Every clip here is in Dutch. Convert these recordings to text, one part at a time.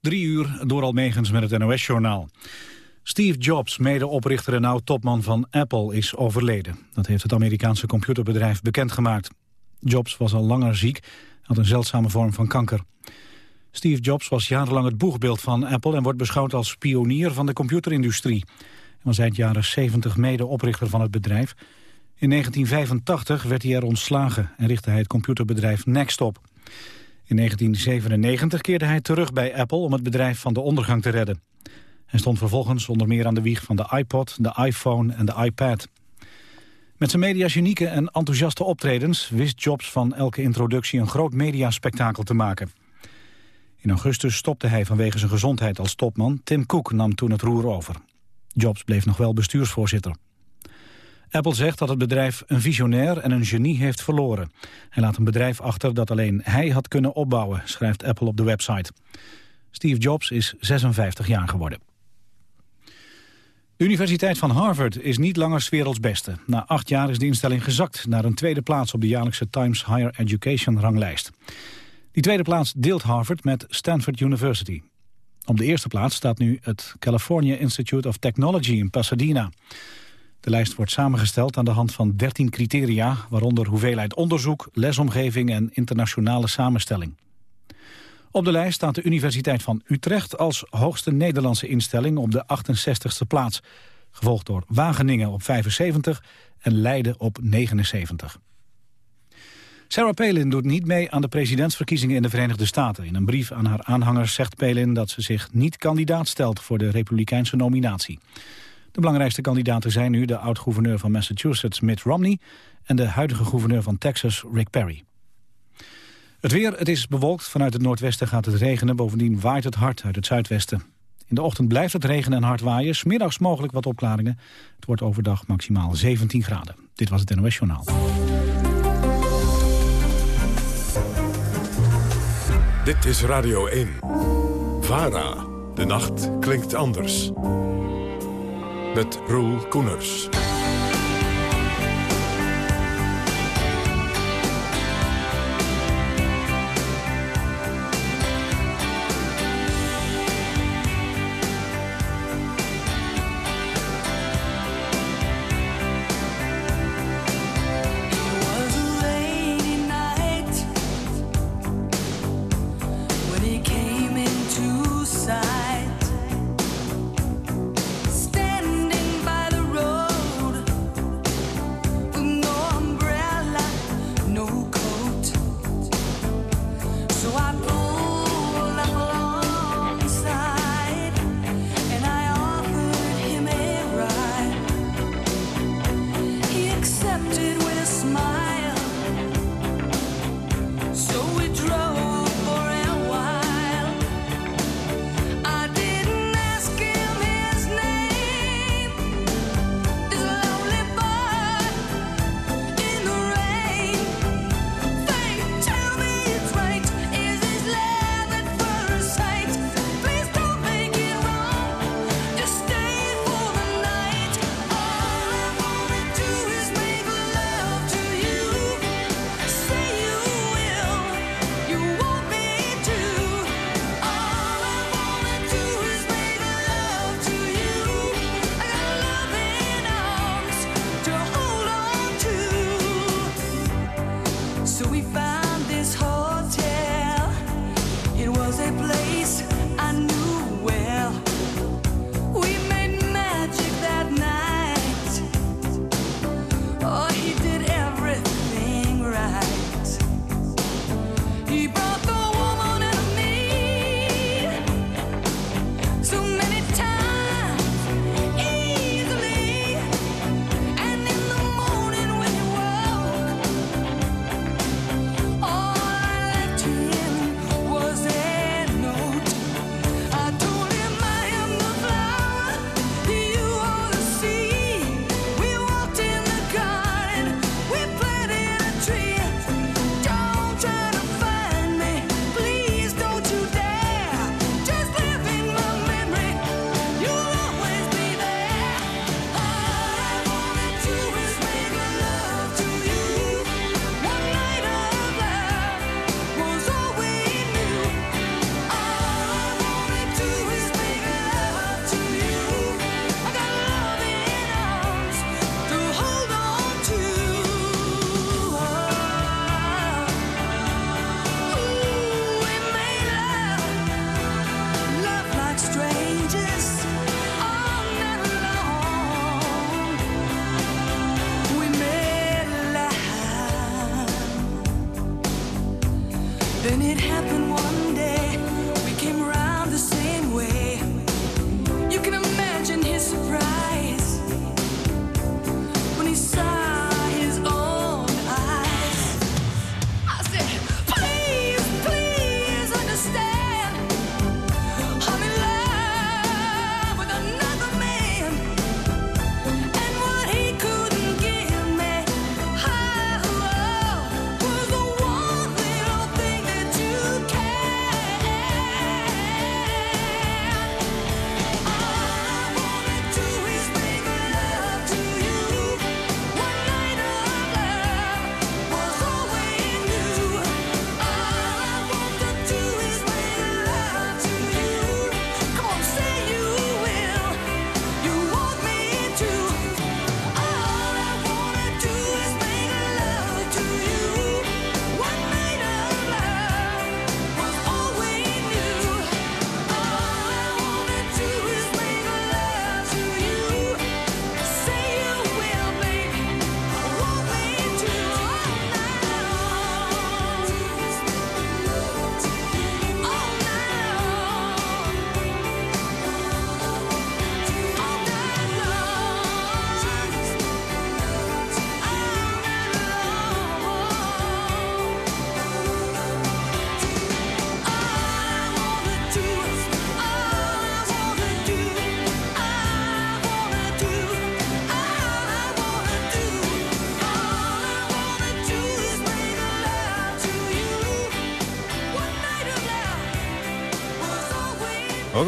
Drie uur door Almegens met het NOS-journaal. Steve Jobs, medeoprichter en oud-topman van Apple, is overleden. Dat heeft het Amerikaanse computerbedrijf bekendgemaakt. Jobs was al langer ziek, had een zeldzame vorm van kanker. Steve Jobs was jarenlang het boegbeeld van Apple... en wordt beschouwd als pionier van de computerindustrie. Hij was eind jaren 70 medeoprichter van het bedrijf. In 1985 werd hij er ontslagen en richtte hij het computerbedrijf Next op. In 1997 keerde hij terug bij Apple om het bedrijf van de ondergang te redden. Hij stond vervolgens onder meer aan de wieg van de iPod, de iPhone en de iPad. Met zijn mediagenieke en enthousiaste optredens wist Jobs van elke introductie een groot mediaspectakel te maken. In augustus stopte hij vanwege zijn gezondheid als topman. Tim Cook nam toen het roer over. Jobs bleef nog wel bestuursvoorzitter. Apple zegt dat het bedrijf een visionair en een genie heeft verloren. Hij laat een bedrijf achter dat alleen hij had kunnen opbouwen, schrijft Apple op de website. Steve Jobs is 56 jaar geworden. De Universiteit van Harvard is niet langer 's werelds beste. Na acht jaar is de instelling gezakt naar een tweede plaats op de jaarlijkse Times Higher Education ranglijst. Die tweede plaats deelt Harvard met Stanford University. Op de eerste plaats staat nu het California Institute of Technology in Pasadena. De lijst wordt samengesteld aan de hand van 13 criteria... waaronder hoeveelheid onderzoek, lesomgeving en internationale samenstelling. Op de lijst staat de Universiteit van Utrecht als hoogste Nederlandse instelling op de 68ste plaats. Gevolgd door Wageningen op 75 en Leiden op 79. Sarah Palin doet niet mee aan de presidentsverkiezingen in de Verenigde Staten. In een brief aan haar aanhangers zegt Palin dat ze zich niet kandidaat stelt voor de republikeinse nominatie. De belangrijkste kandidaten zijn nu de oud-gouverneur van Massachusetts Mitt Romney en de huidige gouverneur van Texas Rick Perry. Het weer, het is bewolkt. Vanuit het noordwesten gaat het regenen. Bovendien waait het hard uit het zuidwesten. In de ochtend blijft het regenen en hard waaien. Smiddags mogelijk wat opklaringen. Het wordt overdag maximaal 17 graden. Dit was het NOS Journaal. Dit is Radio 1. VARA. De nacht klinkt anders. Met Roel Koeners.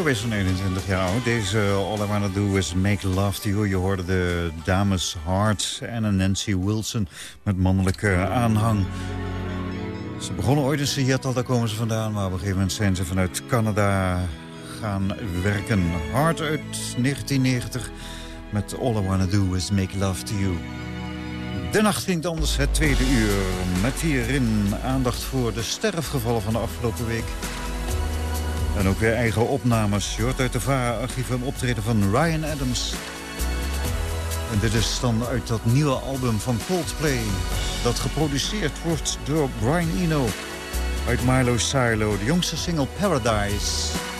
Ook alweer zo'n 21 jaar oud. Deze All I Wanna Do Is Make Love To You. Je hoorde de dames Hart en Nancy Wilson met mannelijke aanhang. Ze begonnen ooit in Seattle, daar komen ze vandaan. Maar op een gegeven moment zijn ze vanuit Canada gaan werken. Hart uit 1990 met All I Wanna Do Is Make Love To You. De nacht ging anders, het tweede uur. Met hierin aandacht voor de sterfgevallen van de afgelopen week. En ook weer eigen opnames. Je hoort uit de VARA-archief een optreden van Ryan Adams. En dit is dan uit dat nieuwe album van Coldplay. Dat geproduceerd wordt door Brian Eno. Uit Milo Silo, de jongste single Paradise.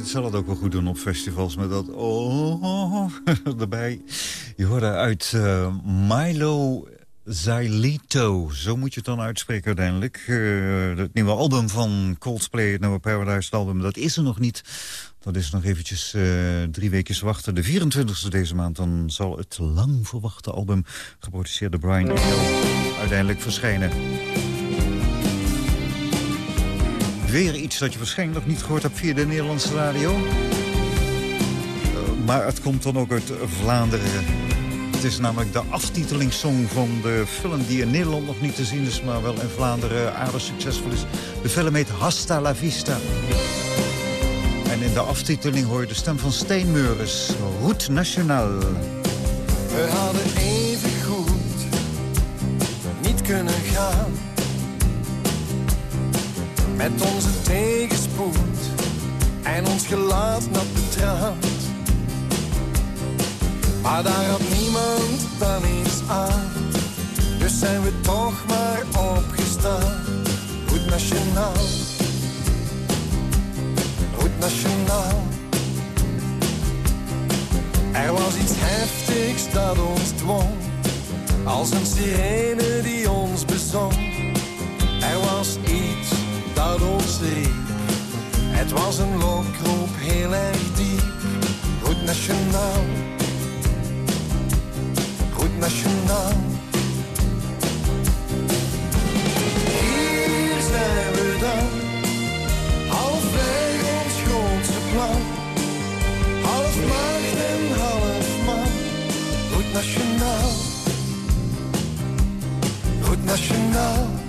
Dit zal het ook wel goed doen op festivals met dat oh erbij. Je hoorde uit uh, Milo Zailito. Zo moet je het dan uitspreken uiteindelijk. Uh, het nieuwe album van Coldplay, het nieuwe Paradise album, dat is er nog niet. Dat is nog eventjes uh, drie weken wachten. De 24e deze maand, dan zal het lang verwachte album... geproduceerd door Brian Eno uiteindelijk verschijnen. Weer iets dat je waarschijnlijk nog niet gehoord hebt via de Nederlandse radio. Uh, maar het komt dan ook uit Vlaanderen. Het is namelijk de aftitelingssong van de film die in Nederland nog niet te zien is... maar wel in Vlaanderen aardig succesvol is. De film heet Hasta la Vista. En in de aftiteling hoor je de stem van Steenmeuris, Route Nationale. We hadden even goed niet kunnen gaan. Met onze tegenspoed en ons gelaat nat betraand. Maar daar had niemand dan iets aan. Dus zijn we toch maar opgestaan. Goed nationaal. Goed nationaal. Er was iets heftigs dat ons dwong. Als een sirene die ons bezong. Het was een lokroep heel erg diep. Goed nationaal. Goed nationaal. Hier zijn we dan. Halfweg ons grootste plan. Half maagd en half man. Goed nationaal. Goed nationaal.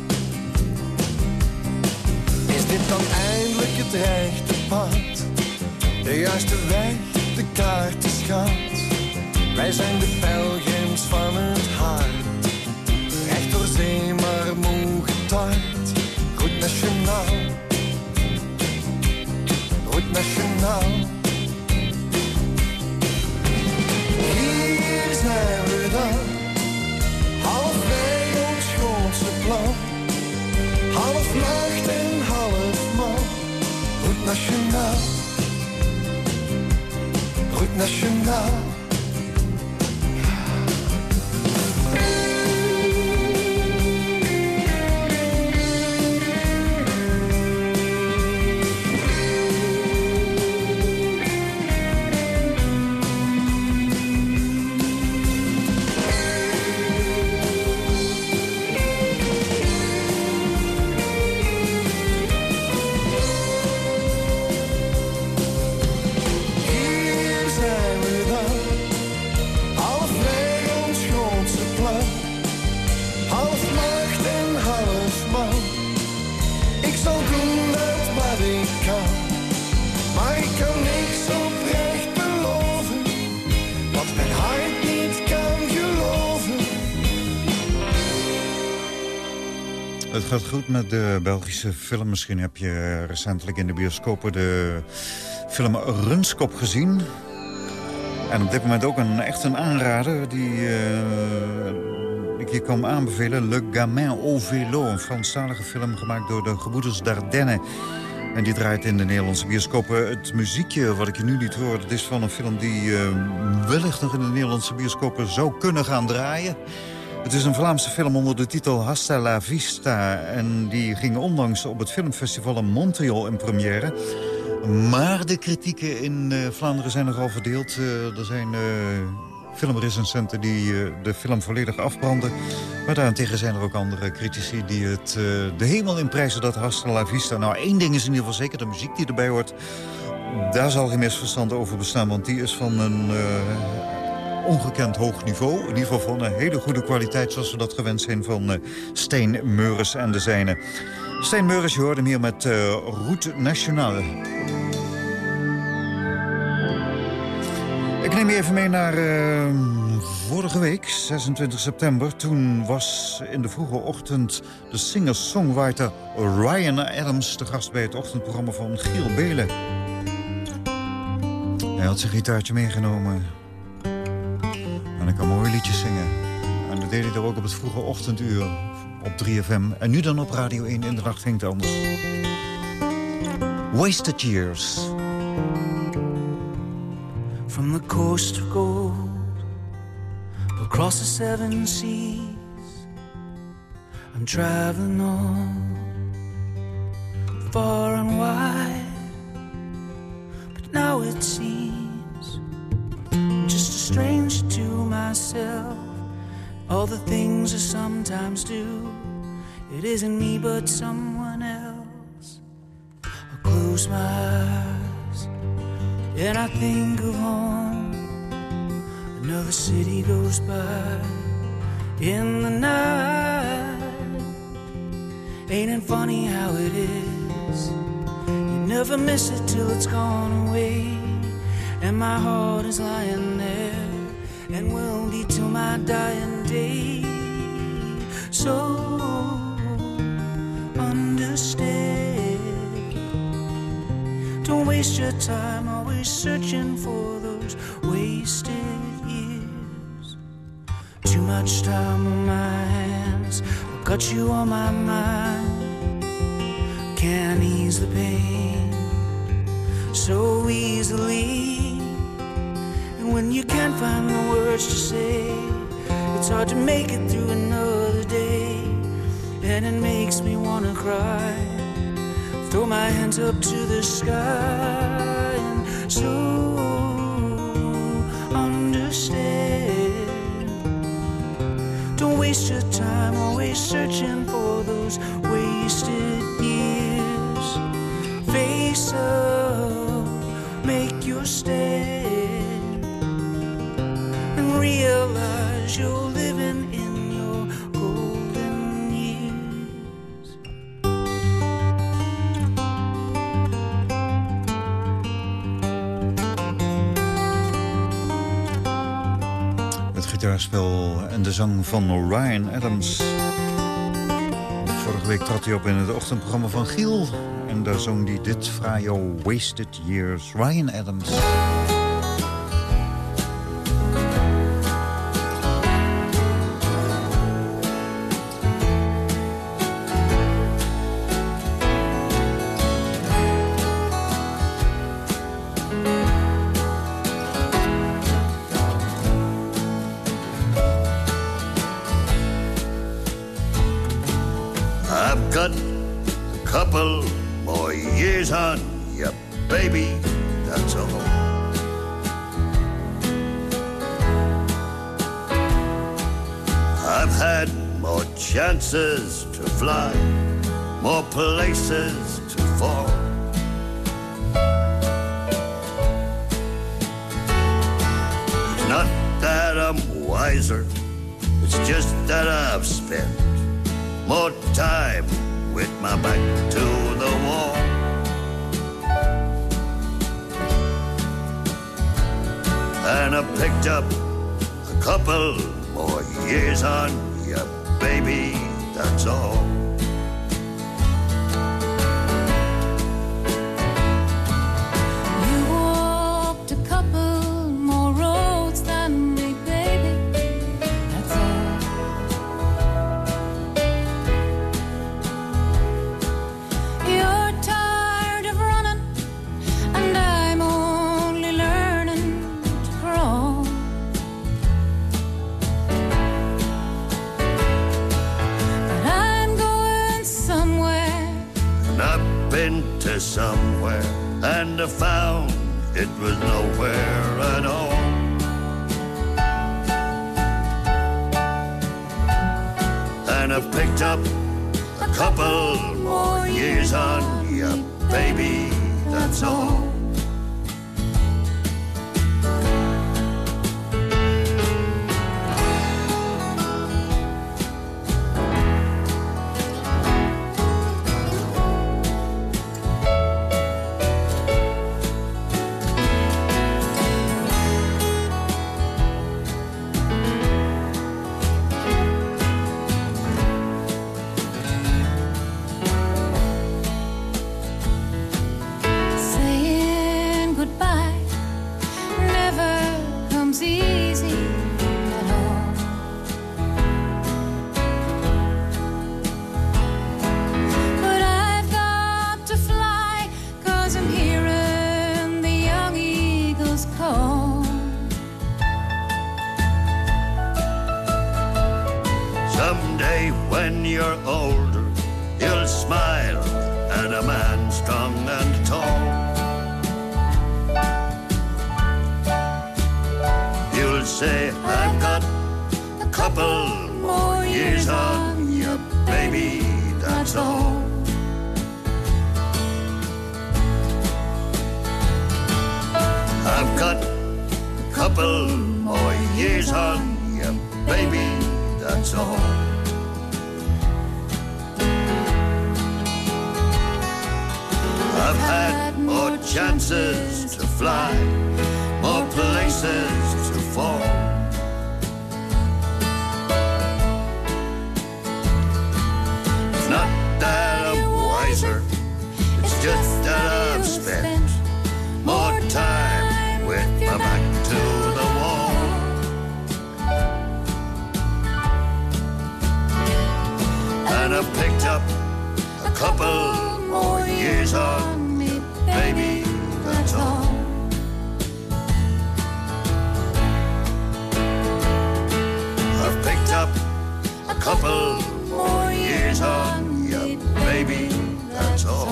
Dit dan eindelijk het rechte pad? De juiste weg, de kaart is schat. Wij zijn de pelgrims van het hart. Recht door zee, maar moe getart. Goed nationaal. Goed nationaal. Hier zijn we dan. Halfweg ons grootste plan. Half half man. Goed nationaal. Goed Het gaat goed met de Belgische film. Misschien heb je recentelijk in de bioscopen de film Runskop gezien. En op dit moment ook een, echt een aanrader die eh, ik je kan aanbevelen. Le Gamin au Vélo, een Franstalige film gemaakt door de gebroeders Dardenne. En die draait in de Nederlandse bioscopen. Het muziekje wat ik je nu niet hoor, dat is van een film die eh, wellicht nog in de Nederlandse bioscopen zou kunnen gaan draaien. Het is een Vlaamse film onder de titel Hasta la Vista. En die ging onlangs op het filmfestival in Montreal in première. Maar de kritieken in eh, Vlaanderen zijn nogal verdeeld. Eh, er zijn uh, filmrecensenten die de film volledig afbranden. Maar daarentegen zijn er ook andere critici die het de hemel in prijzen dat Hasta la Vista. Nou, één ding is in ieder geval zeker, de muziek die erbij hoort. Daar zal geen misverstand over bestaan, want die is van een ongekend hoog niveau. In ieder geval van een hele goede kwaliteit zoals we dat gewend zijn van uh, Steen Meuris en de zijne. Steen Meuris, je hoorde hem hier met uh, Route Nationale. Ik neem je even mee naar vorige week, 26 september. Toen was in de vroege ochtend de singer-songwriter Ryan Adams... de gast bij het ochtendprogramma van Giel Belen. Hij had zijn gitaartje meegenomen... En ik kan mooie liedjes zingen. En dat deed hij er ook op het vroege ochtenduur op 3FM. En nu dan op Radio 1 in de nacht ging het anders. Wasted Years. From the coast of gold Across the seven seas I'm traveling on Far and wide But now it seems just a stranger to myself. All the things I sometimes do, it isn't me but someone else. I close my eyes and I think of home, another city goes by in the night. Ain't it funny how it is? You never miss it till it's gone away, and my heart is lying there and will be till my dying day. So understand. Don't waste your time always searching for those wasted years. Too much time on my hands, I've got you on my mind. Can't ease the pain so easily. When you can't find the words to say, it's hard to make it through another day. And it makes me wanna cry. Throw my hands up to the sky and so understand. Don't waste your time always searching for those wasted years. Face up, make your stand, and realize you're living in your golden years. Het gitaarspel en de zang van Ryan Adams. Vorige week trad hij op in het ochtendprogramma van Giel. En daar zong hij dit fraaie Wasted Years. Ryan Adams. Was had more chances to fly, more places to fall. It's not that I'm wiser, it's just that I've spent more time with my back to the wall. And I've picked up a couple more years on couple more years on you, baby, that's all.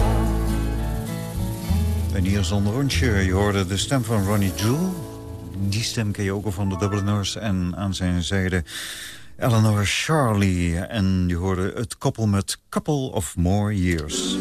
En hier is een rondje. Je hoorde de stem van Ronnie Jewell. Die stem ken je ook al van de Dubliners. En aan zijn zijde Eleanor Charlie. En je hoorde het koppel met Couple of More Years.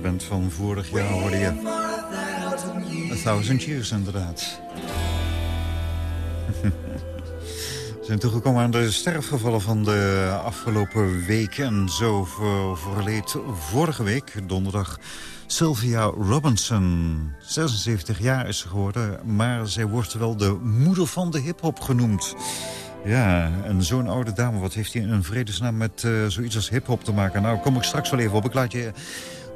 Band van vorig jaar hoorde je. A Thousand Years, inderdaad. We zijn toegekomen aan de sterfgevallen van de afgelopen week. En zo ver- verleed vorige week, donderdag, Sylvia Robinson. 76 jaar is ze geworden, maar zij wordt wel de moeder van de hiphop genoemd. Ja, en zo'n oude dame, wat heeft hij in vredesnaam met eh, zoiets als hiphop te maken? Nou, kom ik straks wel even op. Ik laat je,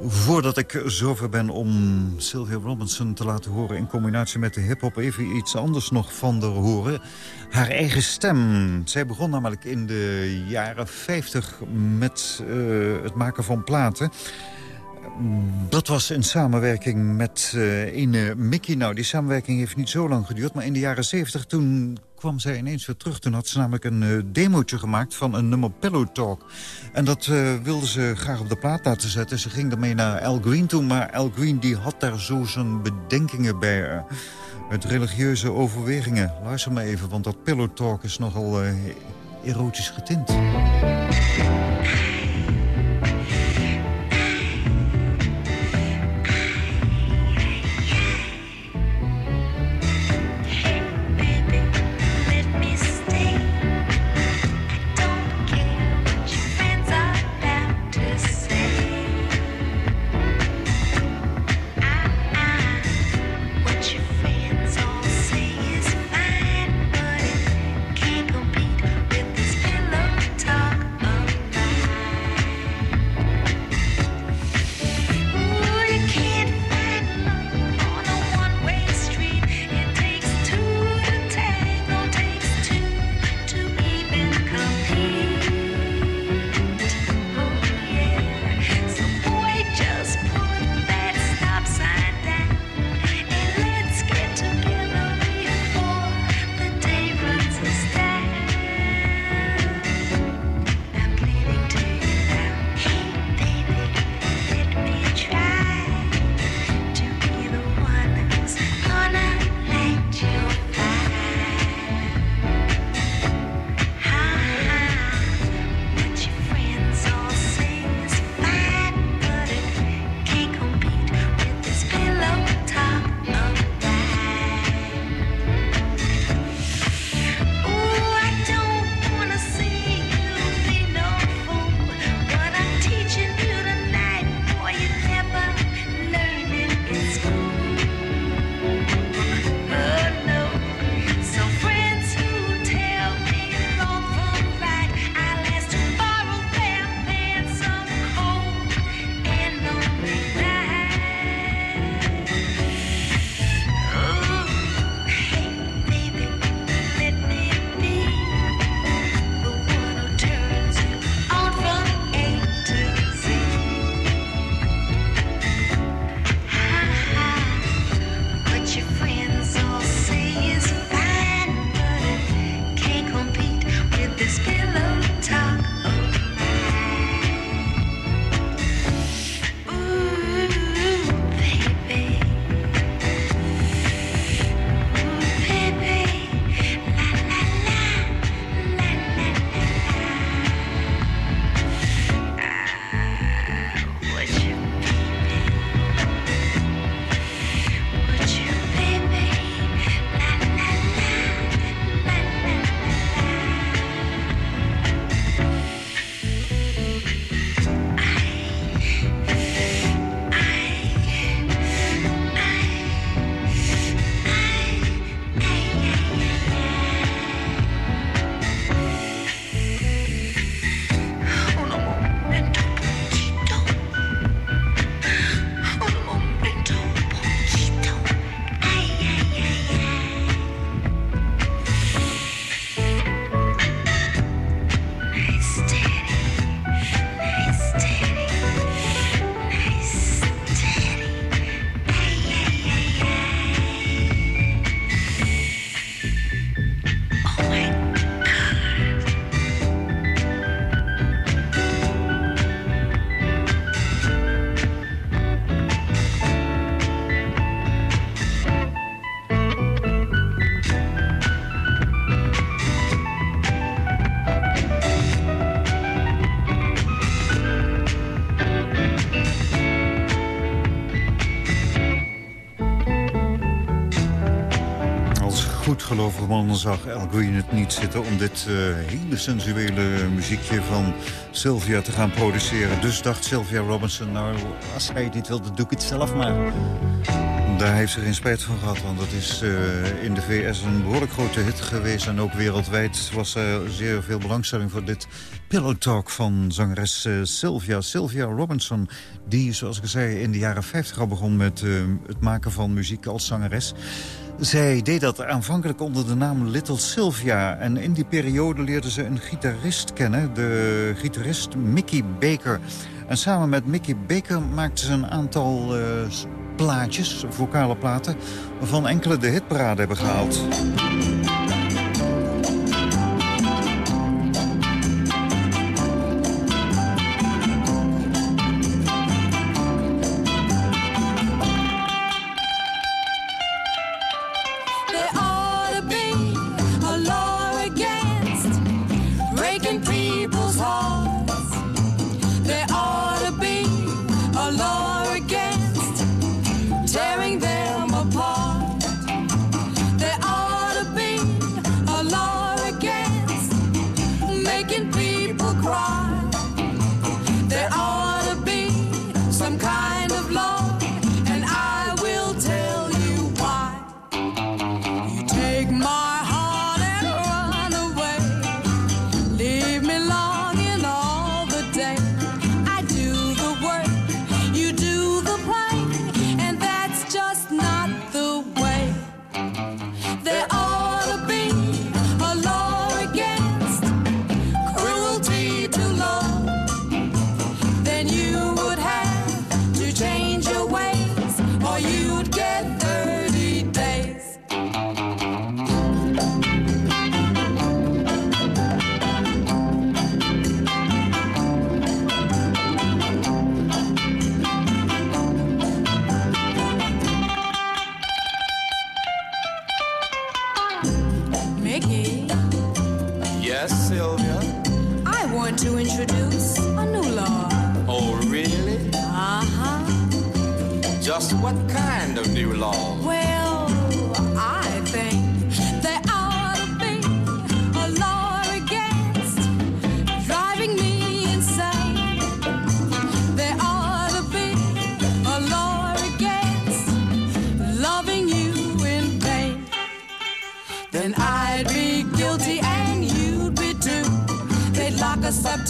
voordat ik zover ben om Sylvia Robinson te laten horen... in combinatie met de hiphop even iets anders nog van haar horen. Haar eigen stem. Zij begon namelijk in de jaren 50 met eh, het maken van platen... Dat was in samenwerking met uh, ene Mickey. Nou, die samenwerking heeft niet zo lang geduurd. Maar in de jaren 70 toen kwam zij ineens weer terug. Toen had ze namelijk een uh, demootje gemaakt van een nummer Pillow Talk. En dat uh, wilde ze graag op de plaat laten zetten. Ze ging daarmee naar Al Green toe. Maar Al Green die had daar zo zijn bedenkingen bij. Uit religieuze overwegingen. Luister maar even, want dat Pillow Talk is nogal erotisch getint. Zag El Green het niet zitten... om dit uh, hele sensuele muziekje van Sylvia te gaan produceren. Dus dacht Sylvia Robinson, nou, als hij niet wilde, doe ik het zelf maar. Daar heeft ze geen spijt van gehad, want dat is uh, in de VS een behoorlijk grote hit geweest. En ook wereldwijd was er zeer veel belangstelling voor dit Pillow Talk van zangeres uh, Sylvia. Sylvia Robinson, die, zoals ik zei, in de jaren 50 al begon met het maken van muziek als zangeres. Zij deed dat aanvankelijk onder de naam Little Sylvia. En in die periode leerde ze een gitarist kennen, de gitarist Mickey Baker. En samen met Mickey Baker maakte ze een aantal uh, plaatjes, vocale platen... waarvan enkele de hitparade hebben gehaald.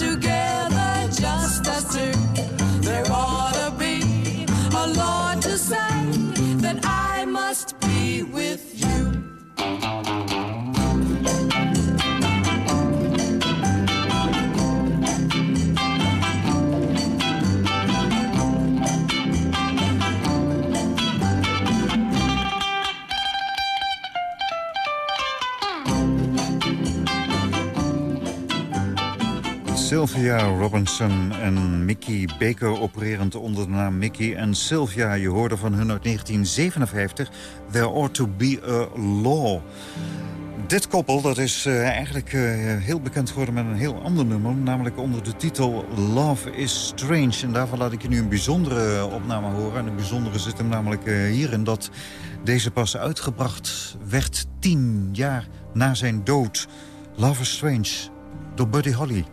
together, just us two. They're all Sylvia Robinson en Mickey Baker opererend onder de naam Mickey en Sylvia. Je hoorde van hun uit 1957, There Ought to Be a Law. Dit koppel dat is uh, eigenlijk uh, heel bekend geworden met een heel ander nummer. Namelijk onder de titel Love is Strange. En daarvan laat ik je nu een bijzondere opname horen. En een bijzondere zit hem namelijk uh, hierin dat deze pas uitgebracht werd tien jaar na zijn dood. Love is Strange door Buddy Holly.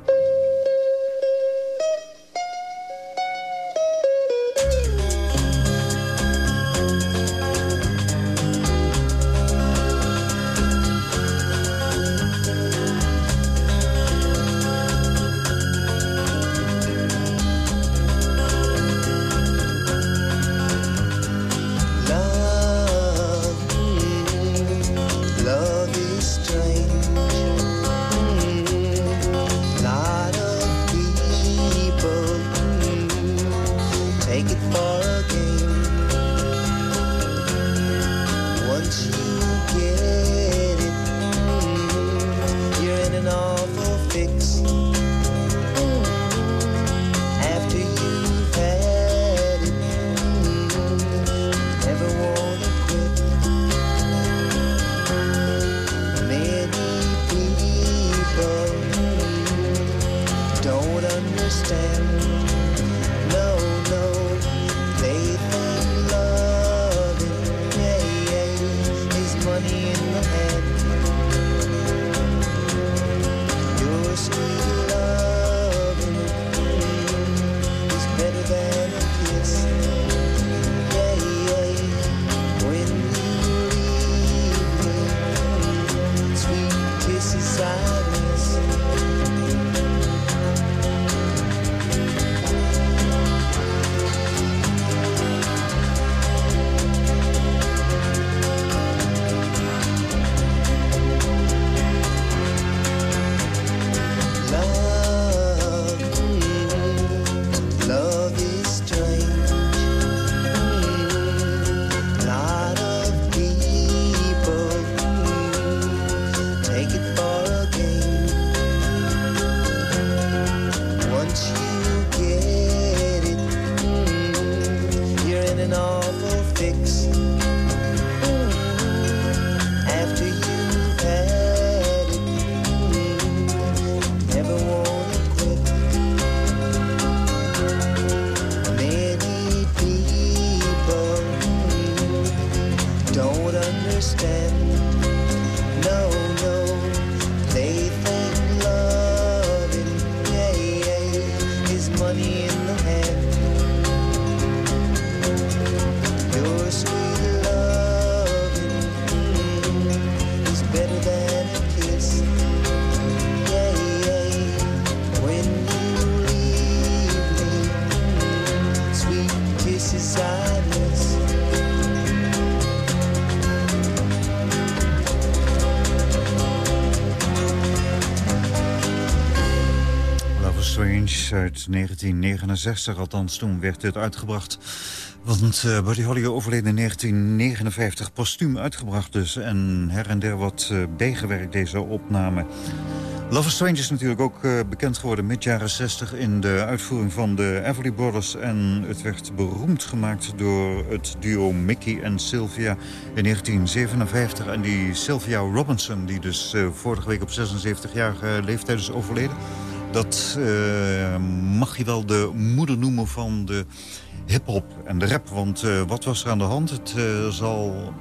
1969. Althans, toen werd dit uitgebracht. Want uh, Buddy Holly overleden in 1959. Postuum uitgebracht dus. En her en der wat uh, bijgewerkt deze opname. Love Strange is natuurlijk ook uh, bekend geworden mid jaren 60... in de uitvoering van de Everly Brothers. En het werd beroemd gemaakt door het duo Mickey en Sylvia in 1957. En die Sylvia Robinson, die dus vorige week op 76-jarige leeftijd is overleden... dat uh, mag je wel de moeder noemen van de hip-hop en de rap. Want wat was er aan de hand? Het zal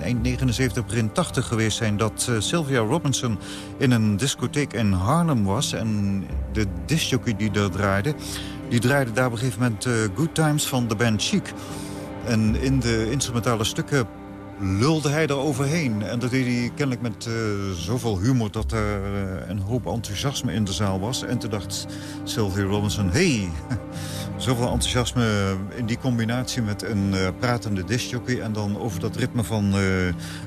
eind 79, begin 80 geweest zijn... dat Sylvia Robinson in een discotheek in Harlem was. En de discjockey die daar draaide... die draaide daar op een gegeven moment Good Times van de band Chic. En in de instrumentale stukken lulde hij er overheen. En dat deed hij kennelijk met uh, zoveel humor dat er uh, een hoop enthousiasme in de zaal was. En toen dacht Sylvia Robinson, hey, zoveel enthousiasme in die combinatie met een uh, pratende discjockey... en dan over dat ritme van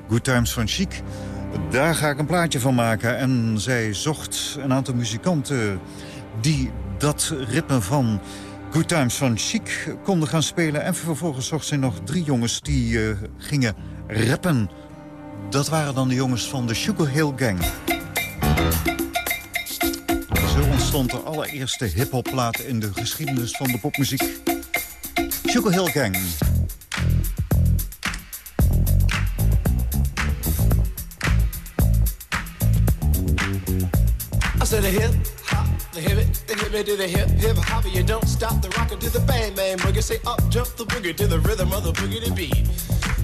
Good Times van Chic. Daar ga ik een plaatje van maken. En zij zocht een aantal muzikanten die dat ritme van Good Times van Chic konden gaan spelen. En vervolgens zocht zij nog drie jongens die gingen rappen. Dat waren dan de jongens van de Sugar Hill Gang. Zo ontstond de allereerste hiphopplaat in de geschiedenis van de popmuziek. Sugar Hill Gang. I said a hip hop, the hip it, the hip it to the hip hip hop. You don't stop the rocker to the bang bang boogie. Say up jump the boogie to the rhythm of the boogie to beat.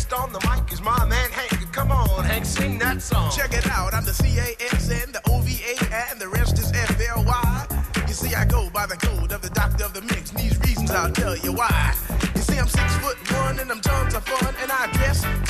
next on the mic is my man Hank. Come on, Hank, sing that song. Check it out, I'm the C-A-S-N, the O-V-A, and the rest is F-L-Y. You see, I go by the code of the doctor of the mix, and these reasons I'll tell you why. You see, I'm six foot one, and I'm tons of fun, and I dress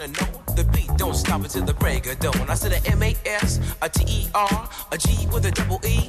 and on. The beat don't stop until the break of dawn. I said a M A S, a T E R, a G with a double E.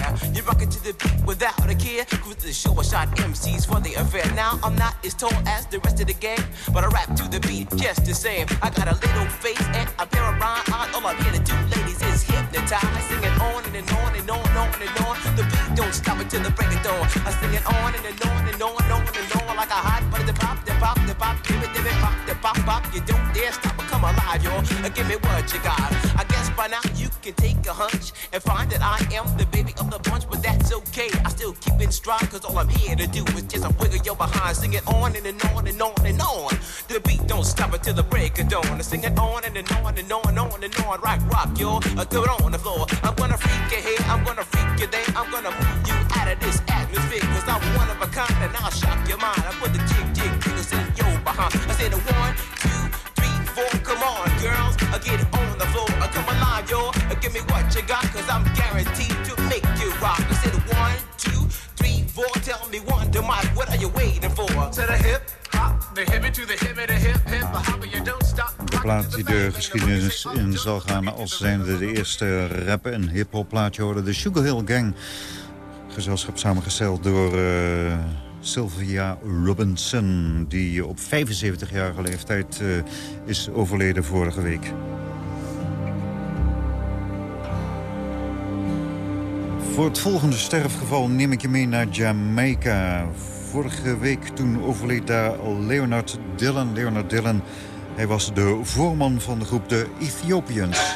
You rock it to the beat without a care. Cruise the show, I shot MCs for the affair. Now I'm not as tall as the rest of the gang, but I rap to the beat just the same. I got a little face and a pair of rhyme eyes. All I'm here to do, ladies, is hypnotize. I sing it on and, and on and on and on and on. The beat don't stop until the break of dawn. I sing it on and, and on and on and on and on like a hot butter. The pop, the pop, the pop, give it, give it, pop, the pop, pop. You don't dare stop or come alive. Uh, Give me what you got. I by now you can take a hunch and find that I am the baby of the bunch, but that's okay. I still keep it strong, cause all I'm here to do is just a wiggle your behind. Sing it on and, and on and on and on. The beat don't stop until the break of dawn. I sing it on and, and on and on and on and on. Rock, rock, yo. I do it on the floor. I'm gonna freak you here, I'm gonna freak you there. I'm gonna move you out of this atmosphere, cause I'm one of a kind and I'll shock your mind. I put the jig, jig, jiggles in your behind. I say the one, two, three, four. Come on, girls, I get it on. yo. Give me what you got, cause I'm guaranteed to make you rock. You said one, two, three, four. Tell me one, to Mike, what are you waiting for? To the hip. De plaat die de geschiedenis in zal gaan als zijnde de eerste rap- en hip-hop plaatje hoorde. De Sugar Hill Gang. Gezelschap samengesteld door uh, Sylvia Robinson. Die op 75-jarige leeftijd uh, is overleden vorige week. Voor het volgende sterfgeval neem ik je mee naar Jamaica. Vorige week toen overleed daar Leonard Dillon. Leonard Dillon, hij was de voorman van de groep de Ethiopians.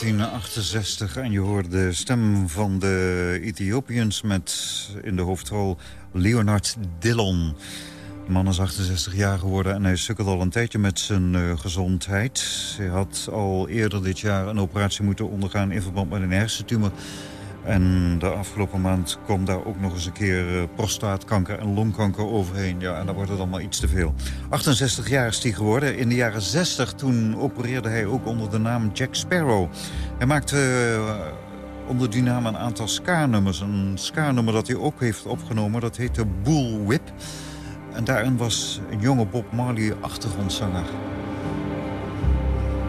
1968 en je hoort de stem van de Ethiopians met in de hoofdrol Leonard Dillon. De man is 68 jaar geworden en hij sukkelt al een tijdje met zijn eh, gezondheid. Hij had al eerder dit jaar een operatie moeten ondergaan in verband met een hersentumor. En de afgelopen maand kwam daar ook nog eens een keer eh, prostaatkanker en longkanker overheen. Ja, en dan wordt het allemaal iets te veel. 68 jaar is hij geworden. In de jaren 60 toen opereerde hij ook onder de naam Jack Sparrow. Hij maakte eh, onder die naam een aantal ska-nummers. Een ska-nummer dat hij ook heeft opgenomen, dat heette Bull Whip. En daarin was een jonge Bob Marley achtergrondzanger.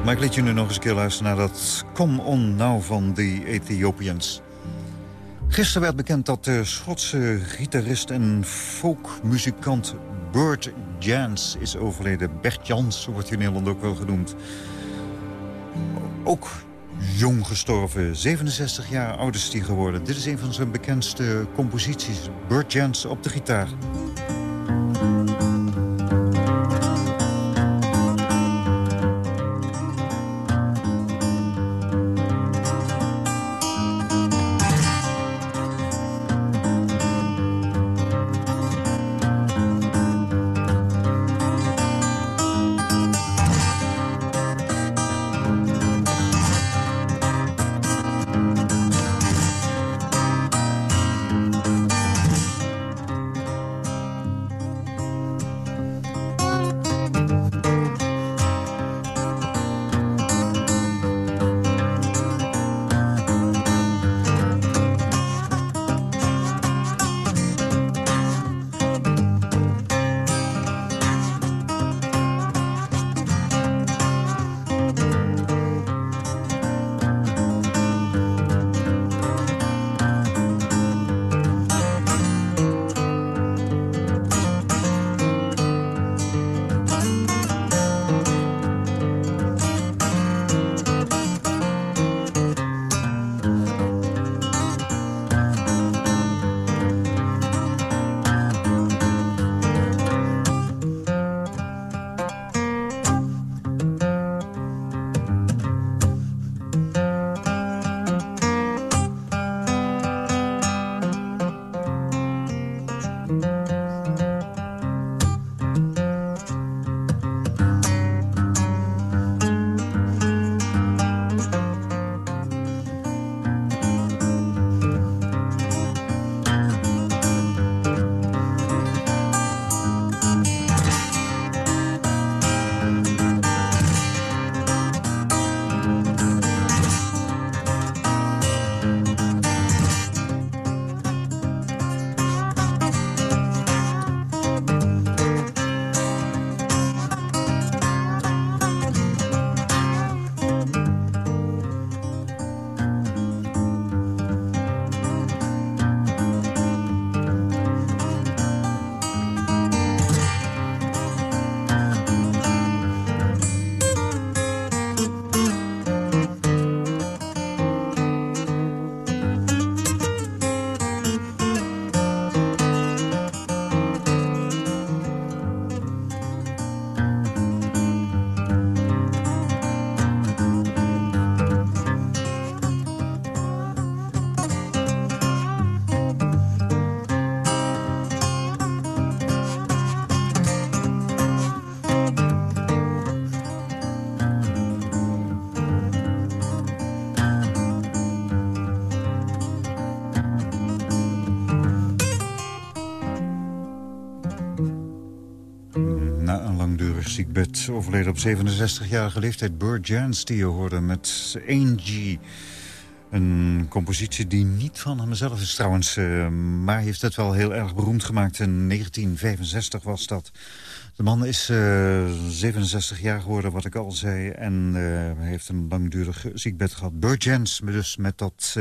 Maar ik liet nu nog eens een keer luisteren naar dat Come On Now van de Ethiopians. Gisteren werd bekend dat de Schotse gitarist en folkmuzikant Bert Jans is overleden. Bert Jans wordt hij in Nederland ook wel genoemd. Ook jong gestorven. 67 jaar oud is hij geworden. Dit is een van zijn bekendste composities. Bert Jans op de gitaar. Ziekbed. Overleden op 67-jarige leeftijd. Burt Jans, die je hoorde met 1G. Een compositie die niet van hemzelf is trouwens. Uh, maar heeft het wel heel erg beroemd gemaakt. In 1965 was dat. De man is uh, eh, 67 jaar geworden, wat ik al zei. En uh, heeft een langdurig ziekbed gehad. Burt Jans, dus met dat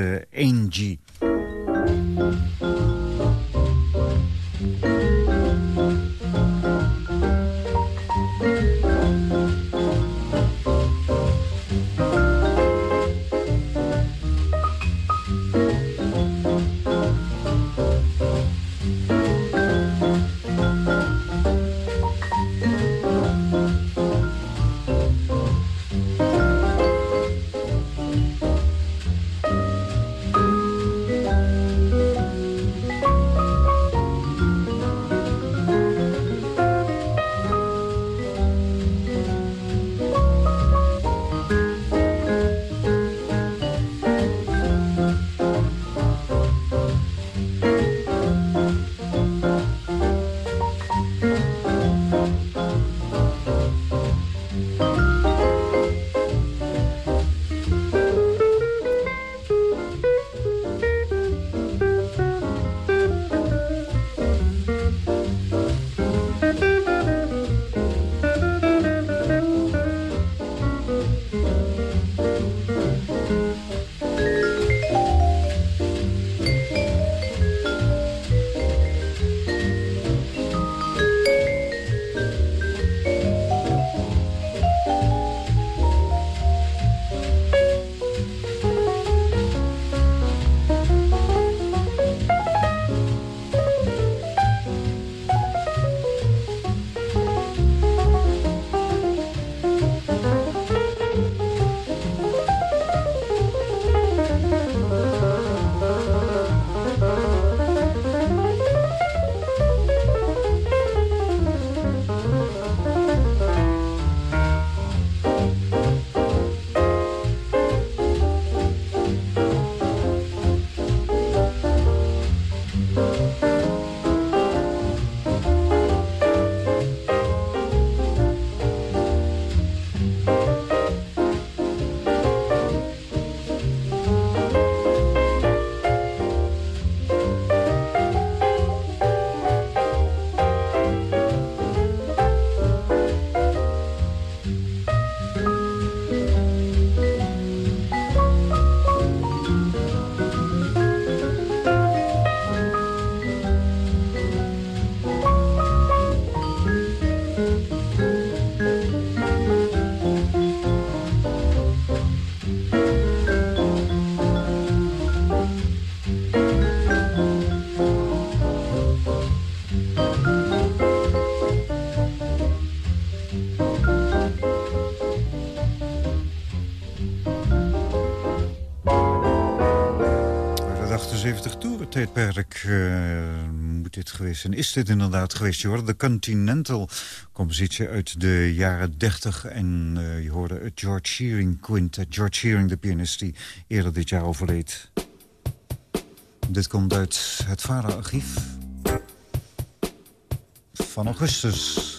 1G. tijdperk uh, moet dit geweest zijn. Is dit inderdaad geweest? Je hoorde de Continental compositie uit de jaren 30. En uh, je hoorde het George Shearing Quintet. George Shearing, de pianist die eerder dit jaar overleed. Dit komt uit het vaderarchief van augustus.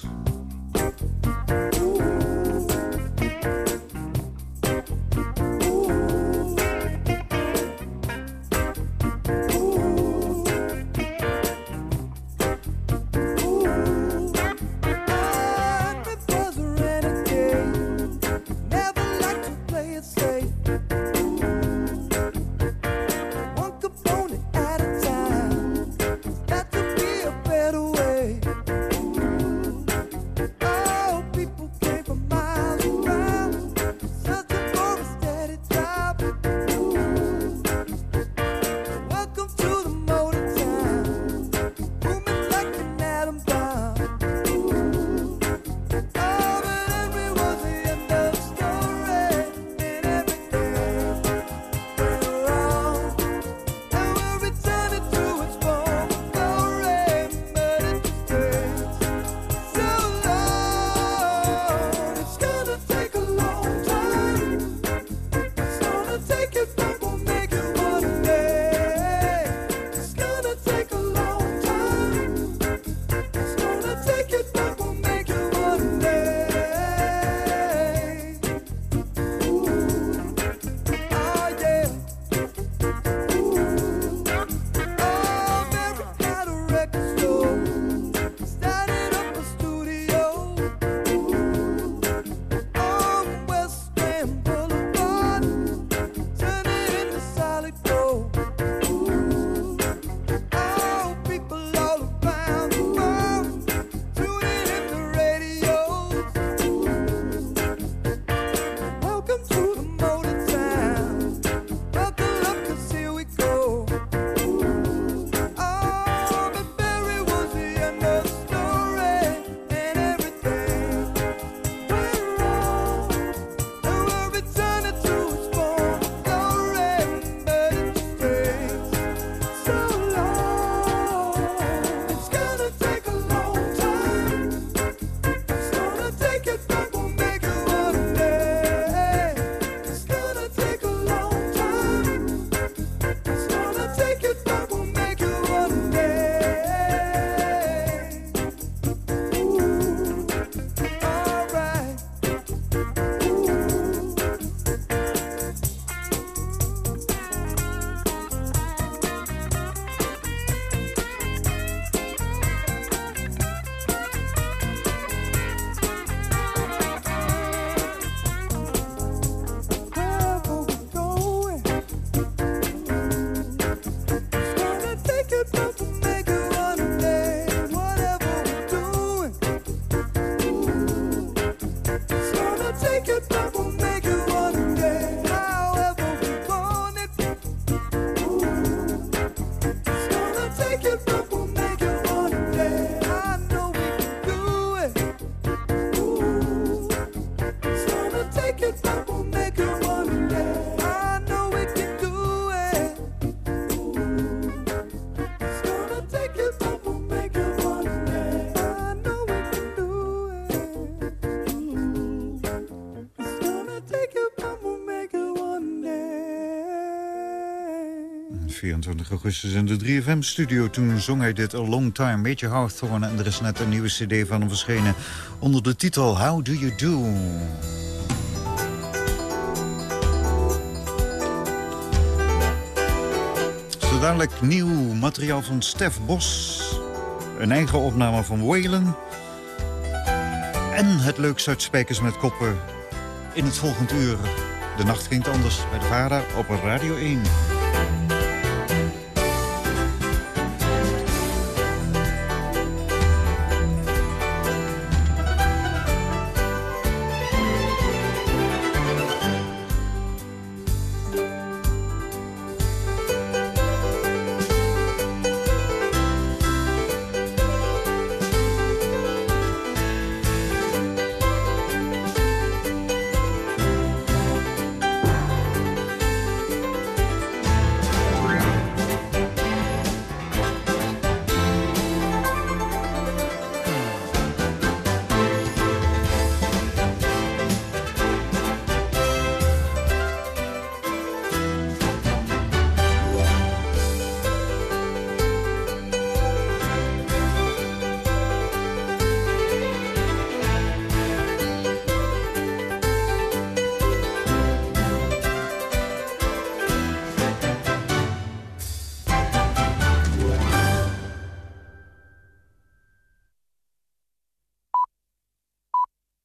24 augustus in de 3FM-studio. Toen zong hij dit A Long Time. Beetje Hawthorne en er is net een nieuwe cd van hem verschenen... onder de titel How Do You Do. Zo dadelijk nieuw materiaal van Stef Bos. Een eigen opname van Waylon. En het leukste uit Spijkers met Koppen in het volgende uur. De nacht klinkt anders bij de Vara op Radio 1.